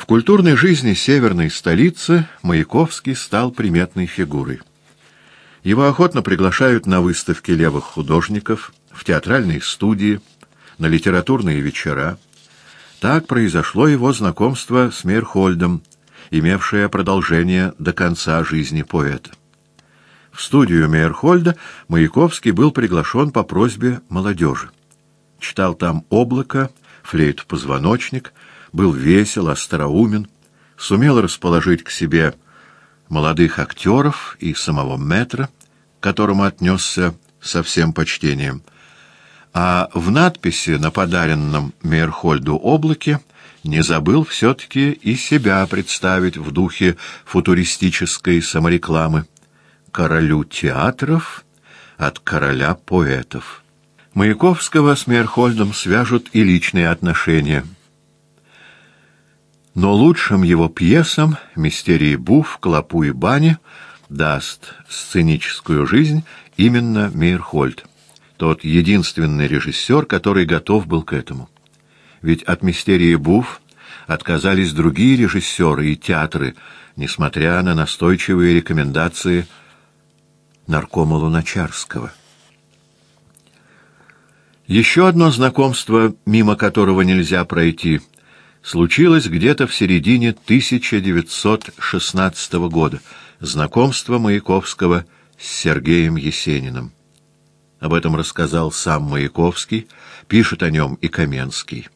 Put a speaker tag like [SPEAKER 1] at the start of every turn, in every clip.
[SPEAKER 1] В культурной жизни северной столицы Маяковский стал приметной фигурой. Его охотно приглашают на выставки левых художников, в театральные студии, на литературные вечера. Так произошло его знакомство с Мейрхольдом, имевшее продолжение до конца жизни поэта. В студию Мейерхольда Маяковский был приглашен по просьбе молодежи. Читал там «Облако», «Флейту-позвоночник», был весел, остроумен, сумел расположить к себе молодых актеров и самого метра, к которому отнесся со всем почтением. А в надписи на подаренном Мейерхольду облаке не забыл все-таки и себя представить в духе футуристической саморекламы. Королю театров от короля поэтов. Маяковского с Мейерхольдом свяжут и личные отношения – но лучшим его пьесам «Мистерии Буф», «Клопу и бани» даст сценическую жизнь именно Мейерхольд, тот единственный режиссер, который готов был к этому. Ведь от «Мистерии Буф» отказались другие режиссеры и театры, несмотря на настойчивые рекомендации наркома Луначарского. Еще одно знакомство, мимо которого нельзя пройти — случилось где-то в середине 1916 года, знакомство Маяковского с Сергеем Есениным. Об этом рассказал сам Маяковский, пишет о нем и Каменский.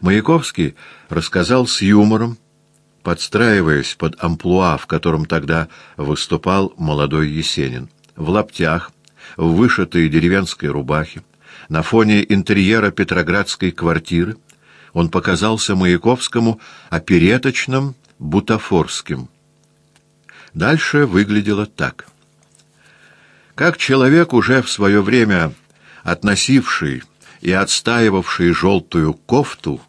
[SPEAKER 1] Маяковский рассказал с юмором, подстраиваясь под амплуа, в котором тогда выступал молодой Есенин, в лаптях, в вышитой деревенской рубахе, на фоне интерьера петроградской квартиры, он показался Маяковскому опереточным, бутафорским. Дальше выглядело так. Как человек, уже в свое время относивший и отстаивавший желтую кофту,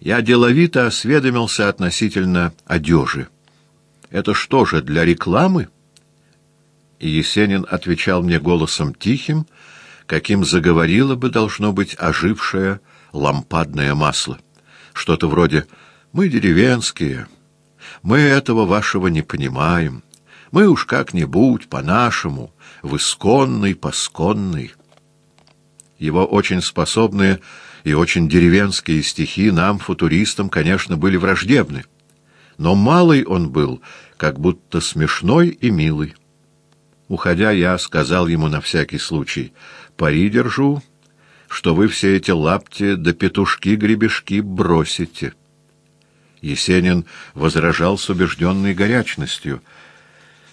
[SPEAKER 1] я деловито осведомился относительно одежи. «Это что же, для рекламы?» И Есенин отвечал мне голосом тихим, каким заговорила бы, должно быть, ожившая лампадное масло. Что-то вроде «Мы деревенские, мы этого вашего не понимаем, мы уж как-нибудь по-нашему, в исконный, посконный». Его очень способные и очень деревенские стихи нам, футуристам, конечно, были враждебны. Но малый он был, как будто смешной и милый. Уходя, я сказал ему на всякий случай, «Пари держу, что вы все эти лапти да петушки-гребешки бросите. Есенин возражал с убежденной горячностью.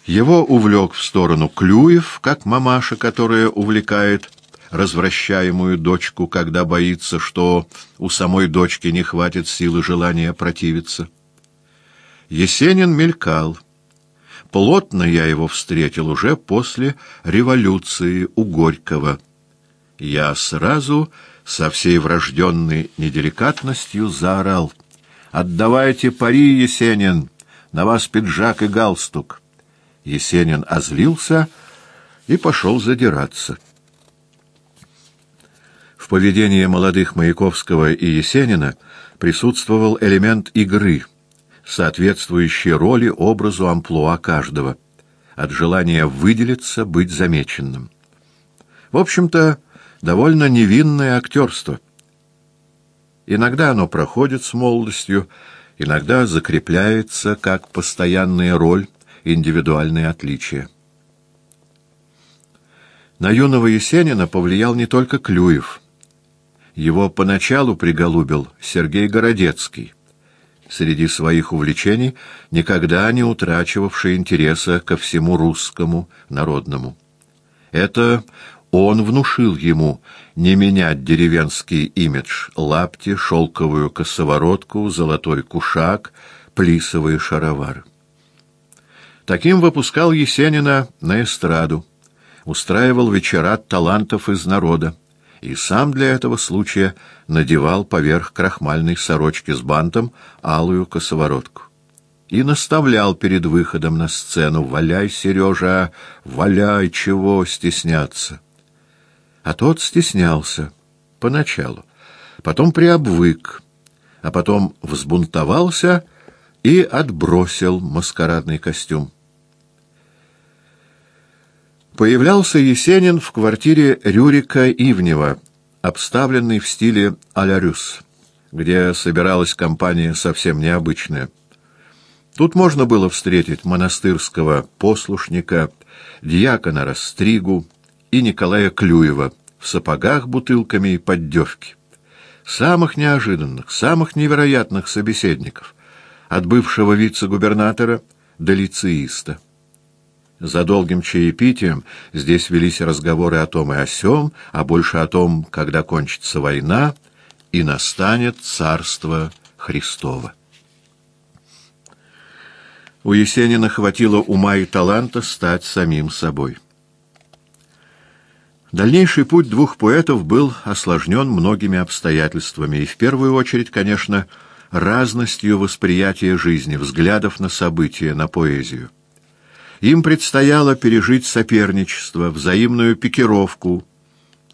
[SPEAKER 1] Его увлек в сторону Клюев, как мамаша, которая увлекает развращаемую дочку, когда боится, что у самой дочки не хватит силы желания противиться. Есенин мелькал. Плотно я его встретил уже после революции у Горького я сразу со всей врожденной неделикатностью заорал. «Отдавайте пари, Есенин! На вас пиджак и галстук!» Есенин озлился и пошел задираться. В поведении молодых Маяковского и Есенина присутствовал элемент игры, соответствующий роли, образу, амплуа каждого, от желания выделиться, быть замеченным. В общем-то, довольно невинное актерство. Иногда оно проходит с молодостью, иногда закрепляется как постоянная роль, индивидуальные отличия. На юного Есенина повлиял не только Клюев. Его поначалу приголубил Сергей Городецкий, среди своих увлечений никогда не утрачивавший интереса ко всему русскому народному. Это он внушил ему не менять деревенский имидж лапти, шелковую косоворотку, золотой кушак, плисовые шаровары. Таким выпускал Есенина на эстраду, устраивал вечера талантов из народа и сам для этого случая надевал поверх крахмальной сорочки с бантом алую косоворотку и наставлял перед выходом на сцену «Валяй, Сережа, валяй, чего стесняться!» А тот стеснялся поначалу, потом приобвык, а потом взбунтовался и отбросил маскарадный костюм. Появлялся Есенин в квартире Рюрика Ивнева, обставленной в стиле Рюс, где собиралась компания совсем необычная. Тут можно было встретить монастырского послушника, дьякона Растригу и Николая Клюева в сапогах, бутылками и поддевки. Самых неожиданных, самых невероятных собеседников, от бывшего вице-губернатора до лицеиста. За долгим чаепитием здесь велись разговоры о том и о сём, а больше о том, когда кончится война и настанет царство Христово. У Есенина хватило ума и таланта стать самим собой. Дальнейший путь двух поэтов был осложнен многими обстоятельствами, и в первую очередь, конечно, разностью восприятия жизни, взглядов на события, на поэзию. Им предстояло пережить соперничество, взаимную пикировку,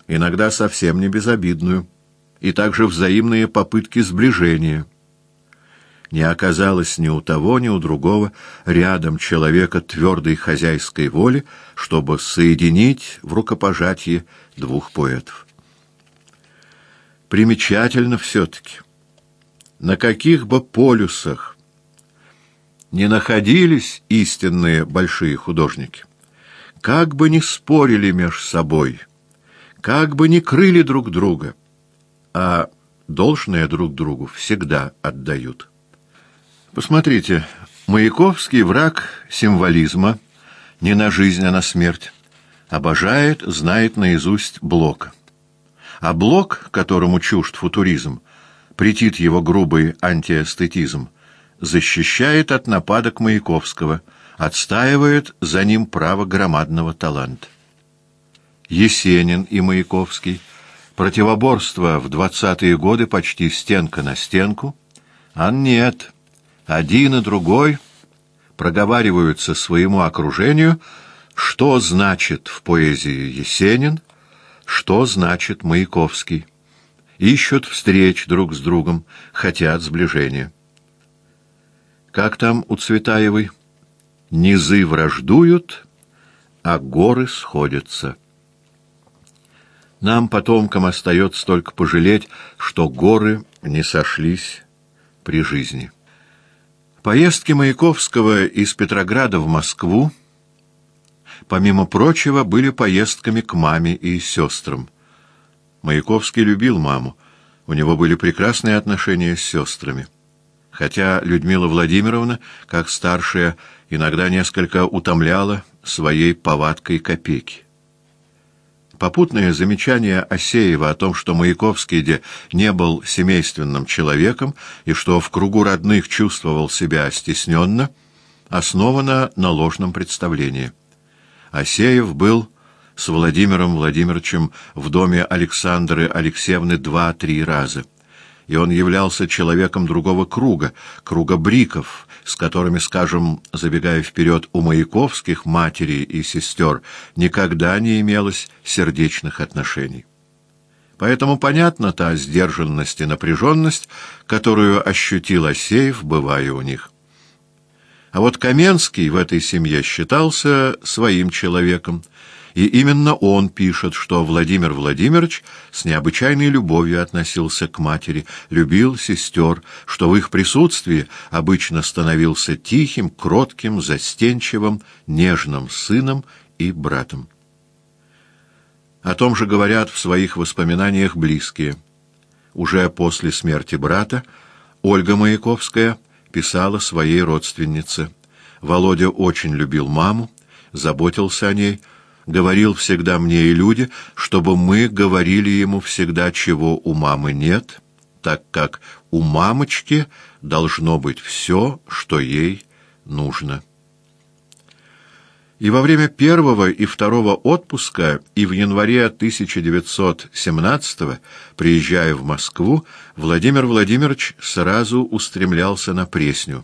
[SPEAKER 1] иногда совсем не безобидную, и также взаимные попытки сближения. Не оказалось ни у того, ни у другого рядом человека твердой хозяйской воли, чтобы соединить в рукопожатии двух поэтов. Примечательно все-таки, на каких бы полюсах не находились истинные большие художники. Как бы ни спорили меж собой, как бы ни крыли друг друга, а должное друг другу всегда отдают. Посмотрите, Маяковский враг символизма, не на жизнь, а на смерть, обожает, знает наизусть Блока. А Блок, которому чужд футуризм, претит его грубый антиэстетизм, защищает от нападок Маяковского, отстаивает за ним право громадного таланта. Есенин и Маяковский, противоборство в двадцатые годы почти стенка на стенку, а нет, один и другой проговариваются своему окружению, что значит в поэзии Есенин, что значит Маяковский. Ищут встреч друг с другом, хотят сближения. Как там у Цветаевой? Низы враждуют, а горы сходятся. Нам, потомкам, остается только пожалеть, что горы не сошлись при жизни. Поездки Маяковского из Петрограда в Москву, помимо прочего, были поездками к маме и сестрам. Маяковский любил маму, у него были прекрасные отношения с сестрами хотя Людмила Владимировна, как старшая, иногда несколько утомляла своей повадкой копейки. Попутное замечание Осеева о том, что Маяковский не был семейственным человеком и что в кругу родных чувствовал себя стесненно, основано на ложном представлении. Осеев был с Владимиром Владимировичем в доме Александры Алексеевны два-три раза и он являлся человеком другого круга, круга бриков, с которыми, скажем, забегая вперед, у Маяковских, матери и сестер, никогда не имелось сердечных отношений. Поэтому понятна та сдержанность и напряженность, которую ощутил Асеев, бывая у них. А вот Каменский в этой семье считался своим человеком, и именно он пишет, что Владимир Владимирович с необычайной любовью относился к матери, любил сестер, что в их присутствии обычно становился тихим, кротким, застенчивым, нежным сыном и братом. О том же говорят в своих воспоминаниях близкие. Уже после смерти брата Ольга Маяковская писала своей родственнице. Володя очень любил маму, заботился о ней, говорил всегда мне и люди, чтобы мы говорили ему всегда, чего у мамы нет, так как у мамочки должно быть все, что ей нужно. И во время первого и второго отпуска, и в январе 1917 приезжая в Москву, Владимир Владимирович сразу устремлялся на Пресню.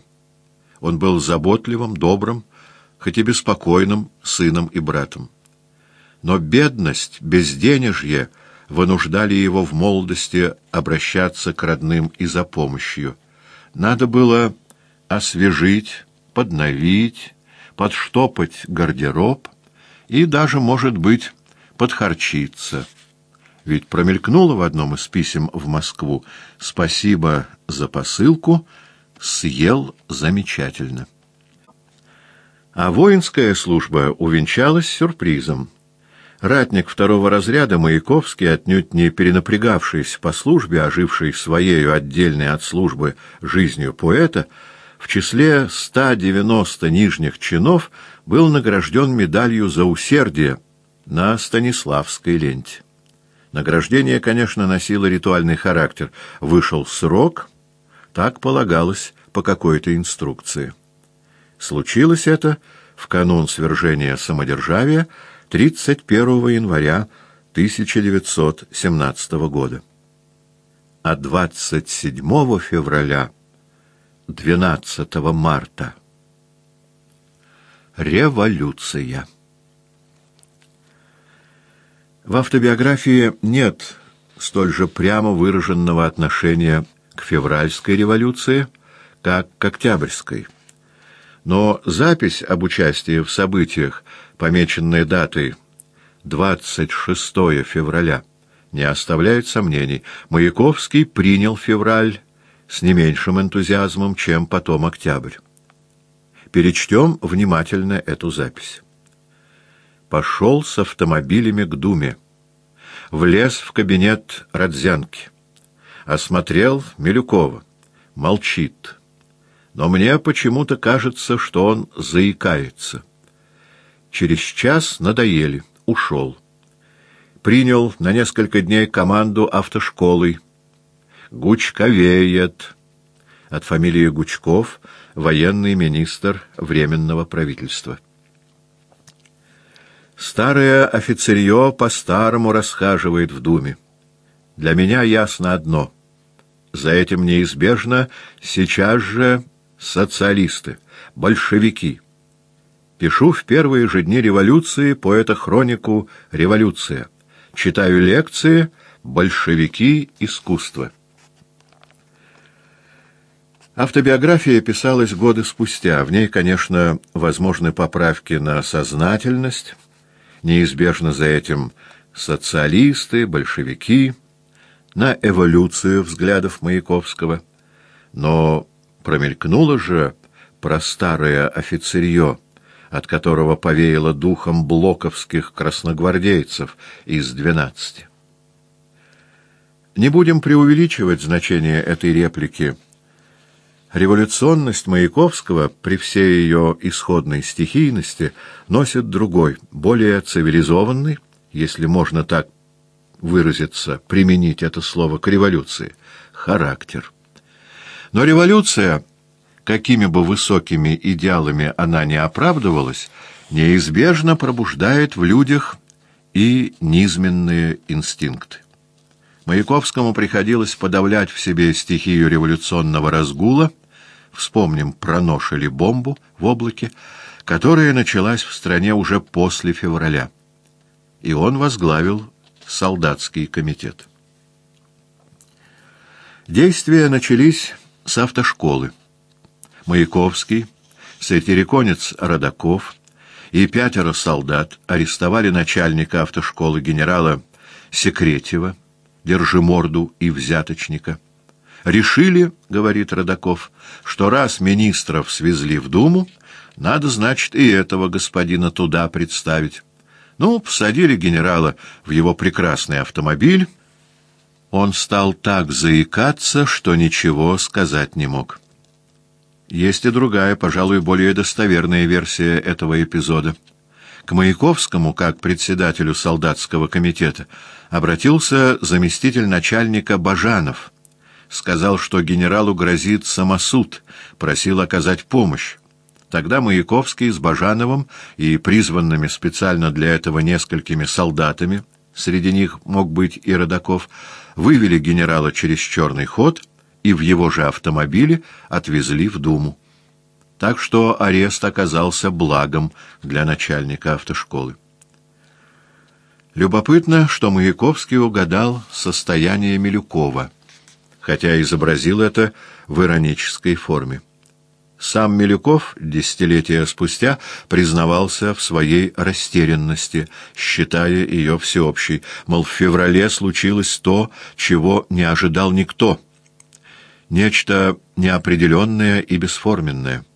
[SPEAKER 1] Он был заботливым, добрым, хоть и беспокойным сыном и братом. Но бедность, безденежье вынуждали его в молодости обращаться к родным и за помощью. Надо было освежить, подновить, подштопать гардероб и даже, может быть, подхарчиться. Ведь промелькнуло в одном из писем в Москву «Спасибо за посылку, съел замечательно». А воинская служба увенчалась сюрпризом. Ратник второго разряда Маяковский, отнюдь не перенапрягавшийся по службе, а живший своею отдельной от службы жизнью поэта, в числе 190 нижних чинов был награжден медалью за усердие на Станиславской ленте. Награждение, конечно, носило ритуальный характер. Вышел срок, так полагалось по какой-то инструкции. Случилось это в канун свержения самодержавия 31 января 1917 года. А 27 февраля 12 марта Революция В автобиографии нет столь же прямо выраженного отношения к февральской революции, как к октябрьской. Но запись об участии в событиях, помеченная датой 26 февраля, не оставляет сомнений. Маяковский принял февраль с не меньшим энтузиазмом, чем потом октябрь. Перечтем внимательно эту запись. Пошел с автомобилями к Думе. Влез в кабинет Родзянки. Осмотрел Милюкова. Молчит но мне почему-то кажется, что он заикается. Через час надоели, ушел. Принял на несколько дней команду автошколой. Гучковеет. От фамилии Гучков военный министр Временного правительства. Старое офицерье по-старому расхаживает в Думе. Для меня ясно одно. За этим неизбежно сейчас же социалисты, большевики. Пишу в первые же дни революции поэта-хронику «Революция». Читаю лекции «Большевики. Искусство». Автобиография писалась годы спустя. В ней, конечно, возможны поправки на сознательность, неизбежно за этим социалисты, большевики, на эволюцию взглядов Маяковского. Но Промелькнуло же про старое офицерье, от которого повеяло духом блоковских красногвардейцев из двенадцати. Не будем преувеличивать значение этой реплики. Революционность Маяковского, при всей ее исходной стихийности, носит другой, более цивилизованный, если можно так выразиться, применить это слово к революции, характер. Но революция, какими бы высокими идеалами она ни оправдывалась, неизбежно пробуждает в людях и низменные инстинкты. Маяковскому приходилось подавлять в себе стихию революционного разгула, вспомним про нож или бомбу в облаке, которая началась в стране уже после февраля. И он возглавил солдатский комитет. Действия начались с автошколы. Маяковский, сатириконец Родаков и пятеро солдат арестовали начальника автошколы генерала Секретева, Держиморду и взяточника. Решили, говорит Родаков, что раз министров свезли в Думу, надо, значит, и этого господина туда представить. Ну, посадили генерала в его прекрасный автомобиль, он стал так заикаться, что ничего сказать не мог. Есть и другая, пожалуй, более достоверная версия этого эпизода. К Маяковскому, как председателю солдатского комитета, обратился заместитель начальника Бажанов. Сказал, что генералу грозит самосуд, просил оказать помощь. Тогда Маяковский с Бажановым и призванными специально для этого несколькими солдатами, среди них мог быть и Родаков, вывели генерала через черный ход и в его же автомобиле отвезли в Думу. Так что арест оказался благом для начальника автошколы. Любопытно, что Маяковский угадал состояние Милюкова, хотя изобразил это в иронической форме. Сам Милюков десятилетия спустя признавался в своей растерянности, считая ее всеобщей, мол, в феврале случилось то, чего не ожидал никто. Нечто неопределенное и бесформенное —